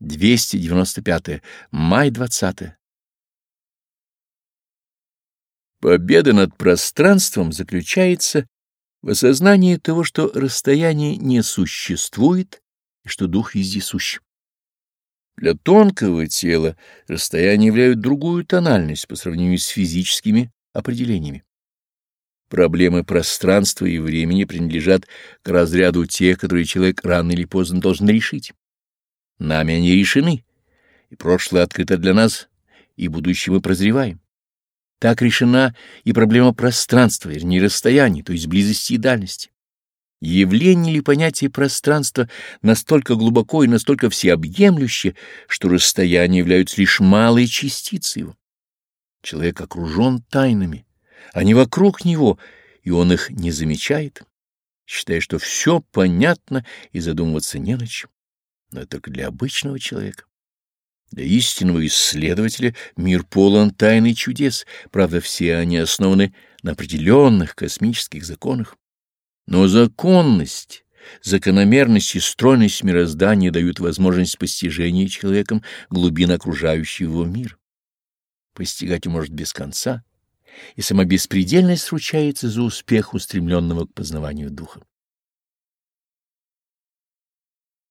295. Май 20. Победа над пространством заключается в осознании того, что расстояние не существует и что дух вездесущ. Для тонкого тела расстояния являют другую тональность по сравнению с физическими определениями. Проблемы пространства и времени принадлежат к разряду тех, которые человек рано или поздно должен решить. Нами они решены, и прошлое открыто для нас, и будущее мы прозреваем. Так решена и проблема пространства, вернее расстояний, то есть близости и дальности. Явление или понятие пространства настолько глубоко и настолько всеобъемлюще, что расстояния являются лишь малой частицей его. Человек окружен тайнами, они вокруг него, и он их не замечает, считая, что все понятно и задумываться не на чем но только для обычного человека. Для истинного исследователя мир полон тайны чудес, правда, все они основаны на определенных космических законах. Но законность, закономерность и стройность мироздания дают возможность постижения человеком глубин окружающего его мира. Постигать он может без конца, и сама беспредельность ручается за успех устремленного к познаванию духа.